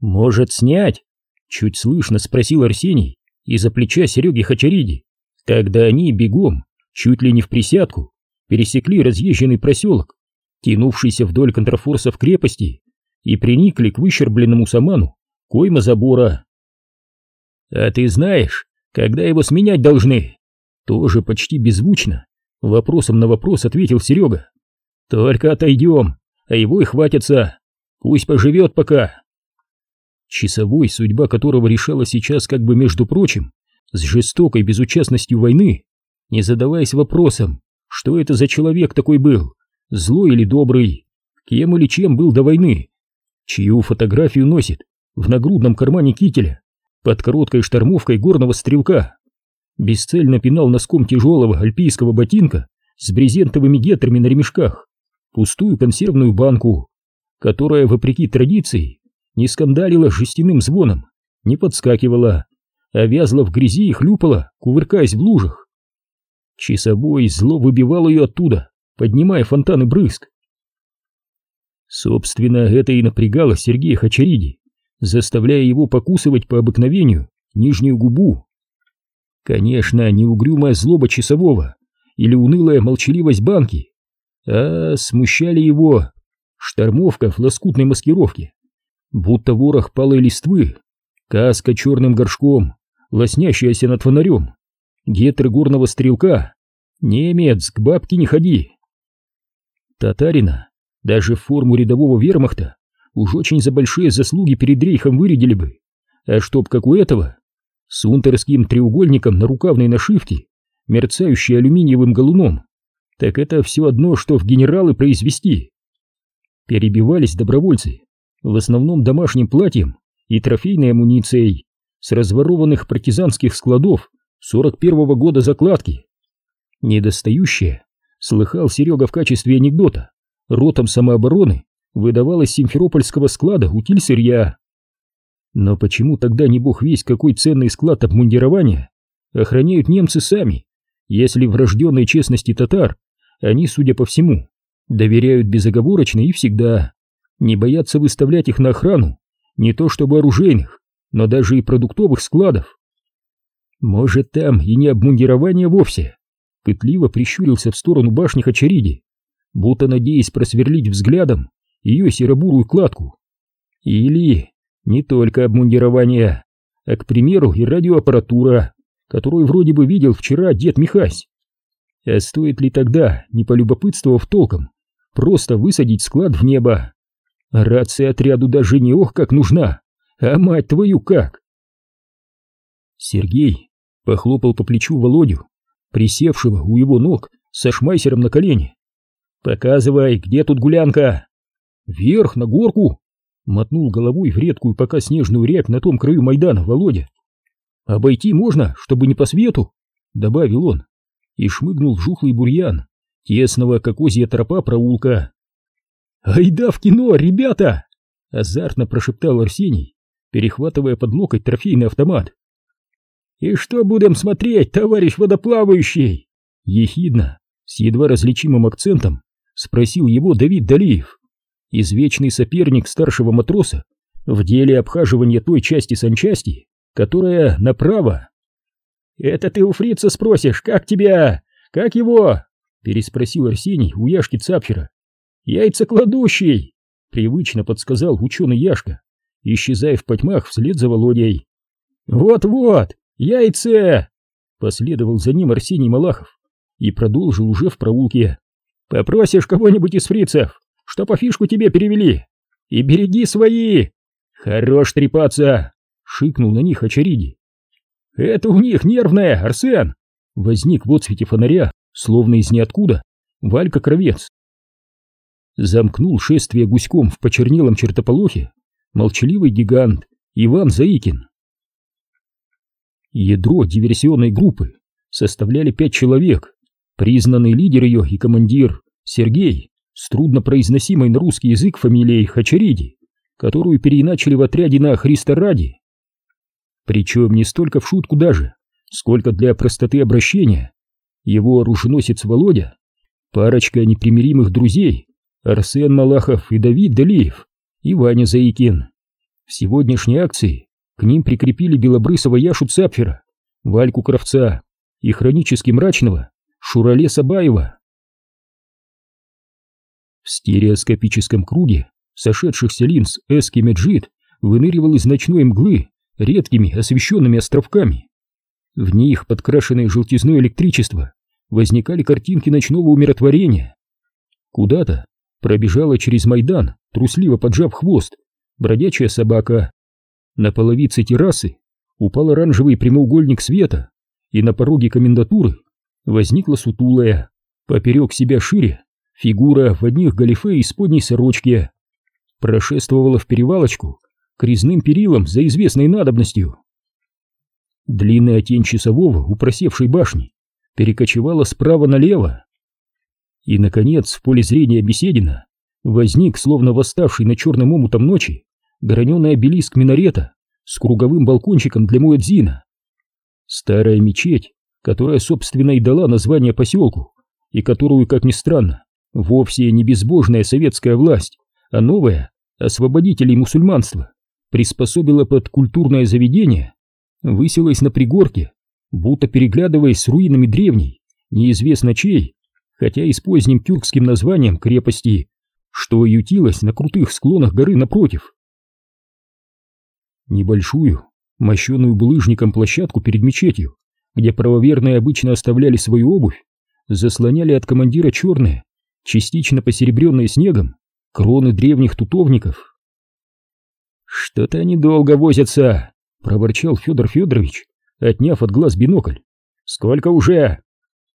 Может, снять? Чуть слышно спросил Арсений из-за плеча Сереги Хачариди, когда они бегом, чуть ли не в присядку, пересекли разъезженный проселок, тянувшийся вдоль контрафорсов крепости, и приникли к выщербленному саману койма забора. «А ты знаешь, когда его сменять должны?» Тоже почти беззвучно, вопросом на вопрос ответил Серега. «Только отойдем, а его и хватится. Пусть поживет пока». Часовой, судьба которого решала сейчас как бы между прочим, с жестокой безучастностью войны, не задаваясь вопросом, что это за человек такой был, злой или добрый, кем или чем был до войны, чью фотографию носит в нагрудном кармане кителя под короткой штормовкой горного стрелка, бесцельно пинал носком тяжелого альпийского ботинка с брезентовыми гетрами на ремешках пустую консервную банку, которая, вопреки традиции, не скандалила жестяным звоном, не подскакивала, а вязла в грязи и хлюпала, кувыркаясь в лужах. Часовой зло выбивал ее оттуда, поднимая фонтаны брызг. Собственно, это и напрягало Сергея Хачариди, заставляя его покусывать по обыкновению нижнюю губу. Конечно, не угрюмая злоба часового или унылая молчаливость банки, а смущали его штормовка в лоскутной маскировке, будто ворох палой листвы, каска черным горшком, лоснящаяся над фонарем, гетры горного стрелка, немец, к бабке не ходи. Татарина даже в форму рядового вермахта уж очень за большие заслуги перед рейхом вырядили бы, а чтоб как у этого, с унтерским треугольником на рукавной нашивке, мерцающей алюминиевым галуном, так это все одно, что в генералы произвести. Перебивались добровольцы, в основном домашним платьем и трофейной амуницией с разворованных партизанских складов 41-го года закладки. Недостающее, слыхал Серега в качестве анекдота, ротом самообороны выдавалось симферопольского склада утиль сырья. Но почему тогда не бог весь какой ценный склад обмундирования охраняют немцы сами, если врожденной честности татар они, судя по всему, доверяют безоговорочно и всегда, не боятся выставлять их на охрану, не то чтобы оружейных, но даже и продуктовых складов. Может, там и не обмундирование вовсе? Пытливо прищурился в сторону башни Хачариди, будто надеясь просверлить взглядом ее серобурую кладку. Или не только обмундирование, а, к примеру, и радиоаппаратура, которую вроде бы видел вчера дед Михась. А стоит ли тогда, не полюбопытствовав толком, просто высадить склад в небо? Рация отряду даже не ох как нужна, а мать твою как! Сергей похлопал по плечу Володю, присевшего у его ног со шмайсером на колене. «Показывай, где тут гулянка?» «Вверх, на горку!» Мотнул головой в редкую пока снежную рябь на том краю Майдана Володя. «Обойти можно, чтобы не по свету?» Добавил он и шмыгнул жухлый бурьян тесного, как озья тропа проулка. «Айда в кино, ребята!» — азартно прошептал Арсений, перехватывая под локоть трофейный автомат. «И что будем смотреть, товарищ водоплавающий?» Ехидно, с едва различимым акцентом, спросил его Давид Далиев, извечный соперник старшего матроса в деле обхаживания той части санчасти, которая направо. «Это ты у фрица спросишь, как тебя? Как его?» переспросил Арсений у Яшки Цапфера. «Яйцекладущий!» — привычно подсказал ученый Яшка, исчезая в потьмах вслед за Володей. «Вот-вот, яйце!» — последовал за ним Арсений Малахов и продолжил уже в проулке. «Попросишь кого-нибудь из фрицев, что по фишку тебе перевели, и береги свои!» «Хорош трепаться!» — шикнул на них Очериди. «Это у них нервное, Арсен!» Возник в отсвете фонаря, словно из ниоткуда, Валька Кровец. Замкнул шествие гуськом в почернелом чертополохе молчаливый гигант Иван Заикин. Ядро диверсионной группы составляли пять человек, признанный лидер ее и командир Сергей с труднопроизносимой на русский язык фамилией Хачариди, которую переиначили в отряде на Христа ради. Причем не столько в шутку даже, сколько для простоты обращения. Его оруженосец Володя, парочка непримиримых друзей, Арсен Малахов и Давид Далиев, и Ваня Заикин. В сегодняшней акции к ним прикрепили белобрысого Яшу Цапфера, Вальку Кравца и хронически мрачного Шурале Сабаева. В стереоскопическом круге сошедшихся линз Эски Меджид выныривал из ночной мглы редкими освещенными островками. В них, подкрашенное желтизной электричество, возникали картинки ночного умиротворения. Куда-то пробежала через Майдан, трусливо поджав хвост, бродячая собака. На половице террасы упал оранжевый прямоугольник света, и на пороге комендатуры возникла сутулая, поперек себя шире, фигура в одних галифе и сподней сорочке. Прошествовала в перевалочку к резным перилам за известной надобностью. Длинная тень часового у просевшей башни перекочевала справа налево. И, наконец, в поле зрения Беседина возник, словно восставший на черном омутом ночи, граненый обелиск минарета с круговым балкончиком для муэдзина. Старая мечеть, которая, собственно, и дала название поселку, и которую, как ни странно, вовсе не безбожная советская власть, а новая, освободителей мусульманства, приспособила под культурное заведение, высилась на пригорке, будто переглядываясь с руинами древней, неизвестно чей, хотя и с поздним тюркским названием крепости, что ютилась на крутых склонах горы напротив. Небольшую, мощенную булыжником площадку перед мечетью, где правоверные обычно оставляли свою обувь, заслоняли от командира черные, частично посеребренные снегом, кроны древних тутовников. «Что-то они долго возятся», — проворчал Федор Федорович, отняв от глаз бинокль. «Сколько уже?»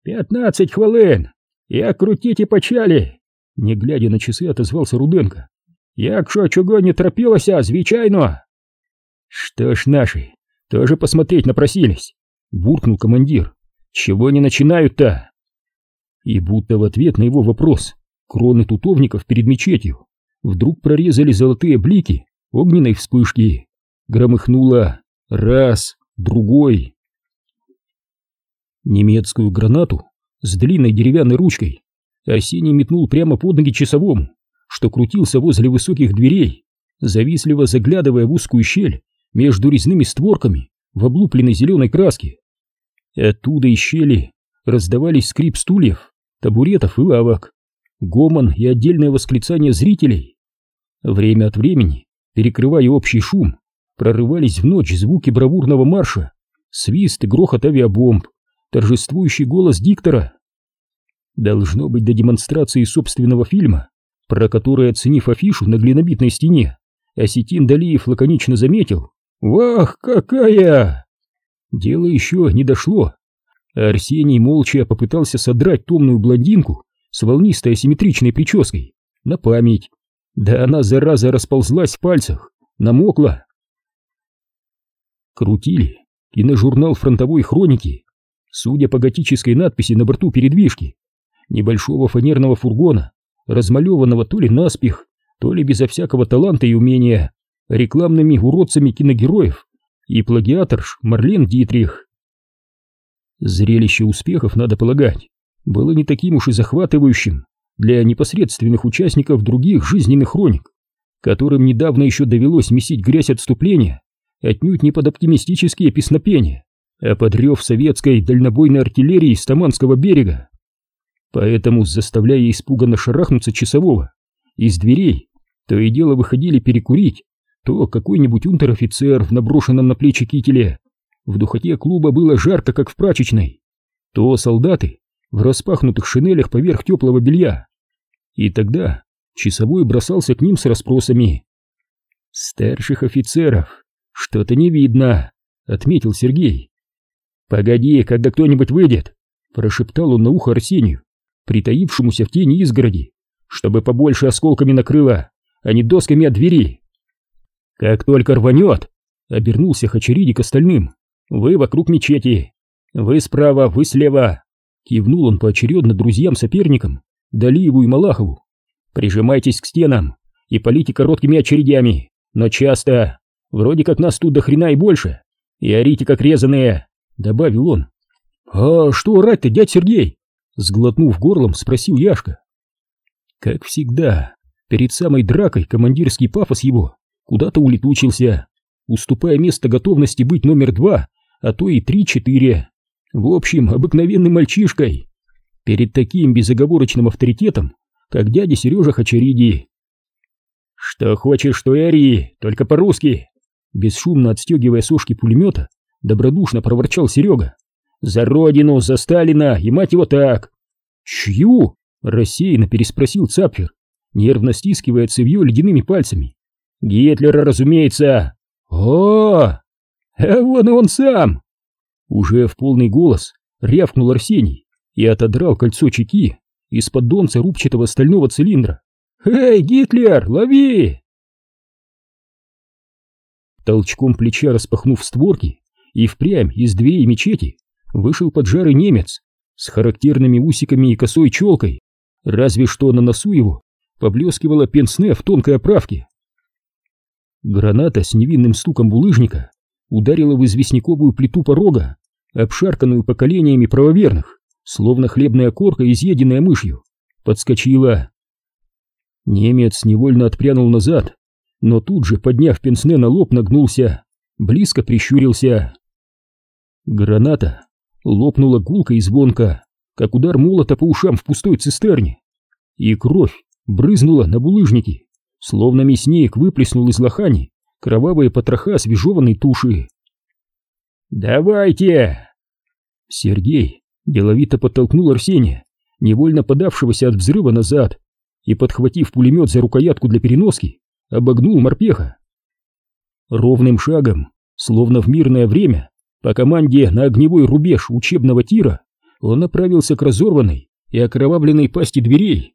«Пятнадцать хвилин! Як крутите почали!» Не глядя на часы, отозвался Руденко. «Якщо чого не торопилося, звичайно!» «Что ж наши, тоже посмотреть напросились!» Буркнул командир. «Чего не начинают-то?» И будто в ответ на его вопрос кроны тутовников перед мечетью вдруг прорезали золотые блики огненной вспышки. Громыхнуло раз, другой. Немецкую гранату с длинной деревянной ручкой Арсений метнул прямо под ноги часовому, что крутился возле высоких дверей, завистливо заглядывая в узкую щель между резными створками в облупленной зеленой краске. Оттуда из щели раздавались скрип стульев, табуретов и лавок, гомон и отдельное восклицание зрителей. Время от времени, перекрывая общий шум, прорывались в ночь звуки бравурного марша, свист и грохот авиабомб, торжествующий голос диктора. Должно быть до демонстрации собственного фильма, про который, оценив афишу на глинобитной стене, Осетин Далиев лаконично заметил «Вах, какая!» Дело еще не дошло. Арсений молча попытался содрать томную блондинку с волнистой асимметричной прической на память. Да она, зараза, расползлась в пальцах, намокла. Крутили киножурнал фронтовой хроники. Судя по готической надписи на борту передвижки, небольшого фанерного фургона, размалеванного то ли наспех, то ли безо всякого таланта и умения, рекламными уродцами киногероев и плагиаторш Марлен Дитрих. Зрелище успехов, надо полагать, было не таким уж и захватывающим для непосредственных участников других жизненных хроник, которым недавно еще довелось месить грязь отступления, отнюдь не под оптимистические песнопения, а под рев советской дальнобойной артиллерии с Таманского берега. Поэтому, заставляя испуганно шарахнуться часового, из дверей то и дело выходили перекурить то какой-нибудь унтер-офицер в наброшенном на плечи кителе. В духоте клуба было жарко, как в прачечной. То солдаты в распахнутых шинелях поверх теплого белья. И тогда часовой бросался к ним с расспросами. «Старших офицеров что-то не видно», — отметил Сергей. «Погоди, когда кто-нибудь выйдет», — прошептал он на ухо Арсению, притаившемуся в тени изгороди, чтобы побольше осколками накрыло, а не досками от двери. Как только рванет, обернулся Хачериди к остальным. Вы вокруг мечети. Вы справа, вы слева. Кивнул он поочередно друзьям-соперникам, Далиеву и Малахову. Прижимайтесь к стенам и полите короткими очередями, но часто. Вроде как нас тут до хрена и больше. И орите как резаные, добавил он. А что орать-то, дядь Сергей? Сглотнув горлом, спросил Яшка. Как всегда, перед самой дракой командирский пафос его куда-то улетучился, уступая место готовности быть номер два, а то и три-четыре. В общем, обыкновенным мальчишкой. Перед таким безоговорочным авторитетом, как дядя Сережа Хачариди. «Что хочешь, то и только по-русски!» Бесшумно отстегивая сошки пулемета, добродушно проворчал Серега. «За родину, за Сталина и мать его так!» «Чью?» — рассеянно переспросил Цапфер, нервно стискивая цевьё ледяными пальцами. «Гитлера, разумеется!» «О, а вон он сам!» Уже в полный голос рявкнул Арсений и отодрал кольцо чеки из-под донца рубчатого стального цилиндра. «Эй, Гитлер, лови!» Толчком плеча распахнув створки, и впрямь из дверей мечети вышел поджарый немец с характерными усиками и косой челкой, разве что на носу его поблескивала пенсне в тонкой оправке. Граната с невинным стуком булыжника ударила в известняковую плиту порога, обшарканную поколениями правоверных, словно хлебная корка, изъеденная мышью, подскочила. Немец невольно отпрянул назад, но тут же, подняв пенсне на лоб, нагнулся, близко прищурился. Граната лопнула гулко и звонко, как удар молота по ушам в пустой цистерне, и кровь брызнула на булыжники, словно мясник выплеснул из лохани кровавые потроха свежеванной туши. «Давайте!» Сергей деловито подтолкнул Арсения, невольно подавшегося от взрыва назад, и, подхватив пулемет за рукоятку для переноски, обогнул морпеха. Ровным шагом, словно в мирное время, по команде на огневой рубеж учебного тира, он направился к разорванной и окровавленной пасти дверей.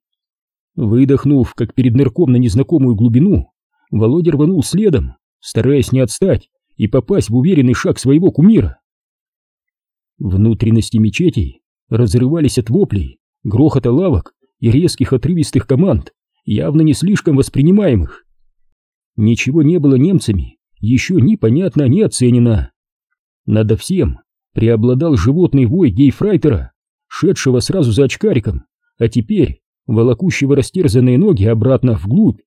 Выдохнув, как перед нырком на незнакомую глубину, Володя рванул следом, стараясь не отстать и попасть в уверенный шаг своего кумира. Внутренности мечетей разрывались от воплей, грохота лавок и резких отрывистых команд, явно не слишком воспринимаемых. Ничего не было немцами, еще ни понятно, ни оценено. Надо всем преобладал животный вой гейфрайтера, шедшего сразу за очкариком, а теперь волокущего растерзанные ноги обратно вглубь.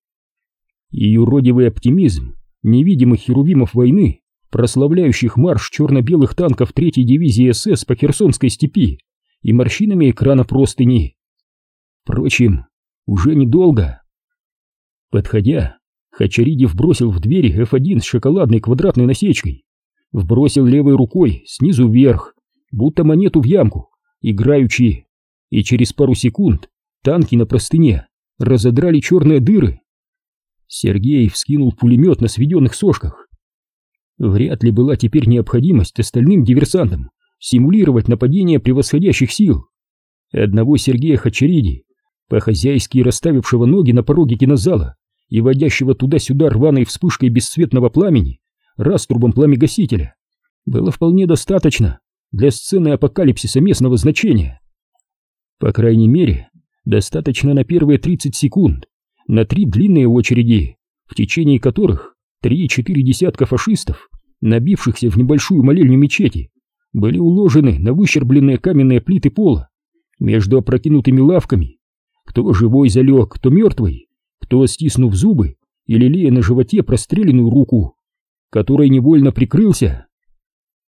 И юродивый оптимизм невидимых херувимов войны, прославляющих марш черно-белых танков третьей дивизии СС по Херсонской степи и морщинами экрана простыни. Впрочем, уже недолго. Подходя, Хачаридев бросил в двери F1 с шоколадной квадратной насечкой, вбросил левой рукой снизу вверх, будто монету в ямку, играючи, и через пару секунд танки на простыне разодрали черные дыры. Сергей вскинул пулемет на сведенных сошках. Вряд ли была теперь необходимость остальным диверсантам симулировать нападение превосходящих сил. Одного Сергея Хачариди, по-хозяйски расставившего ноги на пороге кинозала и водящего туда-сюда рваной вспышкой бесцветного пламени, раструбом пламегасителя, было вполне достаточно для сцены апокалипсиса местного значения. По крайней мере, достаточно на первые 30 секунд, на три длинные очереди, в течение которых три-четыре десятка фашистов, набившихся в небольшую молельню мечети, были уложены на выщербленные каменные плиты пола между опрокинутыми лавками. Кто живой залег, кто мертвый, кто, стиснув зубы или лея на животе простреленную руку, которой невольно прикрылся.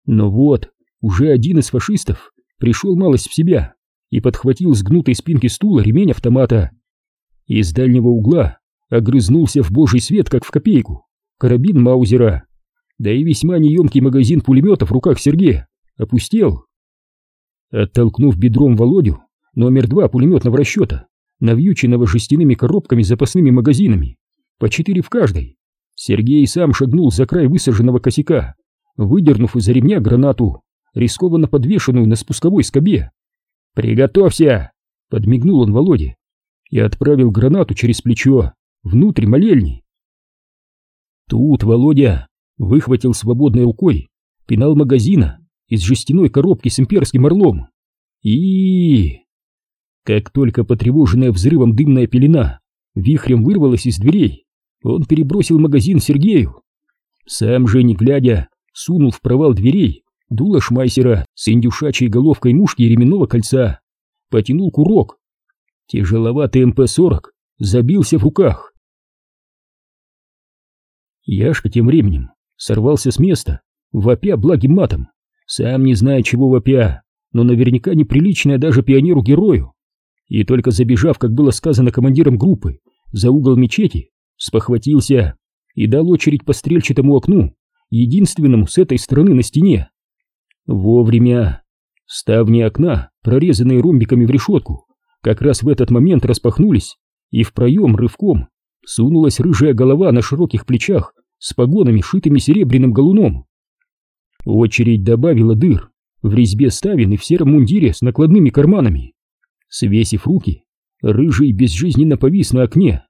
Но вот, уже один из фашистов пришел малость в себя и подхватил с гнутой спинки стула ремень автомата. Из дальнего угла огрызнулся в божий свет, как в копейку, карабин Маузера, да и весьма неемкий магазин пулемета в руках Сергея опустел. Оттолкнув бедром Володю, номер два пулеметного расчета, навьюченного жестяными коробками с запасными магазинами, по четыре в каждой, Сергей сам шагнул за край высаженного косяка, выдернув из-за ремня гранату, рискованно подвешенную на спусковой скобе. «Приготовься!» — подмигнул он Володе и отправил гранату через плечо внутрь молельни. Тут Володя выхватил свободной рукой пенал магазина из жестяной коробки с имперским орлом. И... Как только потревоженная взрывом дымная пелена вихрем вырвалась из дверей, он перебросил магазин Сергею. Сам же, не глядя, сунул в провал дверей дуло шмайсера с индюшачьей головкой мушки и ременного кольца. Потянул курок. Тяжеловатый МП-40 забился в руках. Яшка тем временем сорвался с места, вопя благим матом, сам не зная, чего вопя, но наверняка неприличное даже пионеру-герою. И только забежав, как было сказано командиром группы, за угол мечети, спохватился и дал очередь по стрельчатому окну, единственному с этой стороны на стене. Вовремя. Ставни окна, прорезанные ромбиками в решетку, как раз в этот момент распахнулись, и в проем рывком сунулась рыжая голова на широких плечах с погонами, шитыми серебряным галуном. Очередь добавила дыр в резьбе ставен и в сером мундире с накладными карманами. Свесив руки, рыжий безжизненно повис на окне.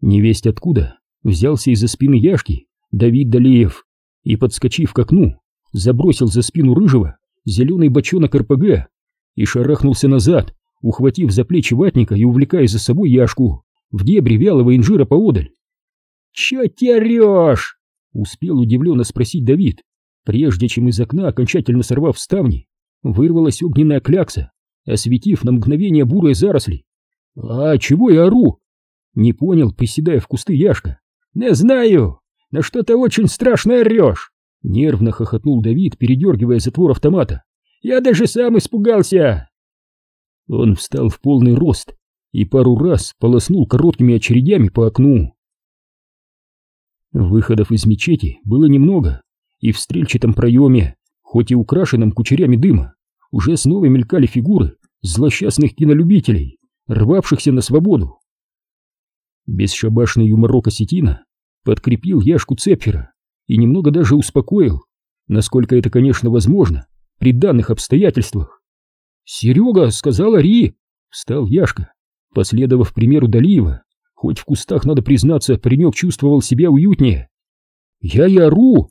Невесть откуда взялся из-за спины Яшки Давид Далеев и, подскочив к окну, забросил за спину рыжего зеленый бочонок РПГ и шарахнулся назад, ухватив за плечи ватника и увлекая за собой Яшку в дебри вялого инжира поодаль. «Чё терёшь?» — успел удивленно спросить Давид, прежде чем из окна, окончательно сорвав ставни, вырвалась огненная клякса, осветив на мгновение бурые заросли. «А чего я ору?» Не понял, приседая в кусты Яшка. «Не знаю, на что-то очень страшно орешь!» Нервно хохотнул Давид, передергивая затвор автомата. «Я даже сам испугался!» Он встал в полный рост и пару раз полоснул короткими очередями по окну. Выходов из мечети было немного, и в стрельчатом проеме, хоть и украшенном кучерями дыма, уже снова мелькали фигуры злосчастных кинолюбителей, рвавшихся на свободу. Бесшабашный юморок осетина подкрепил Яшку Цепфера и немного даже успокоил, насколько это, конечно, возможно, при данных обстоятельствах. «Серега!» — сказала Ри! — встал Яшка, последовав примеру Далиева. Хоть в кустах, надо признаться, паренек чувствовал себя уютнее. «Я и ору!»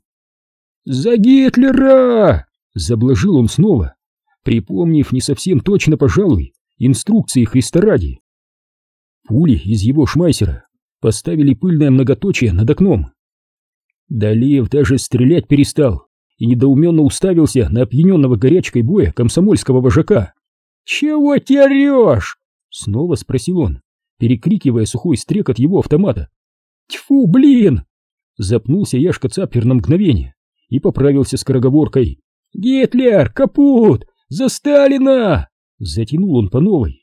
«За Гитлера!» — заблажил он снова, припомнив не совсем точно, пожалуй, инструкции Христа ради. Пули из его шмайсера поставили пыльное многоточие над окном. Далеев даже стрелять перестал и недоуменно уставился на опьяненного горячкой боя комсомольского вожака. «Чего терешь?» — снова спросил он, перекрикивая сухой стрекот его автомата. «Тьфу, блин!» Запнулся Яшка Цапер на мгновение и поправился скороговоркой. «Гитлер! Капут! За Сталина!» Затянул он по новой.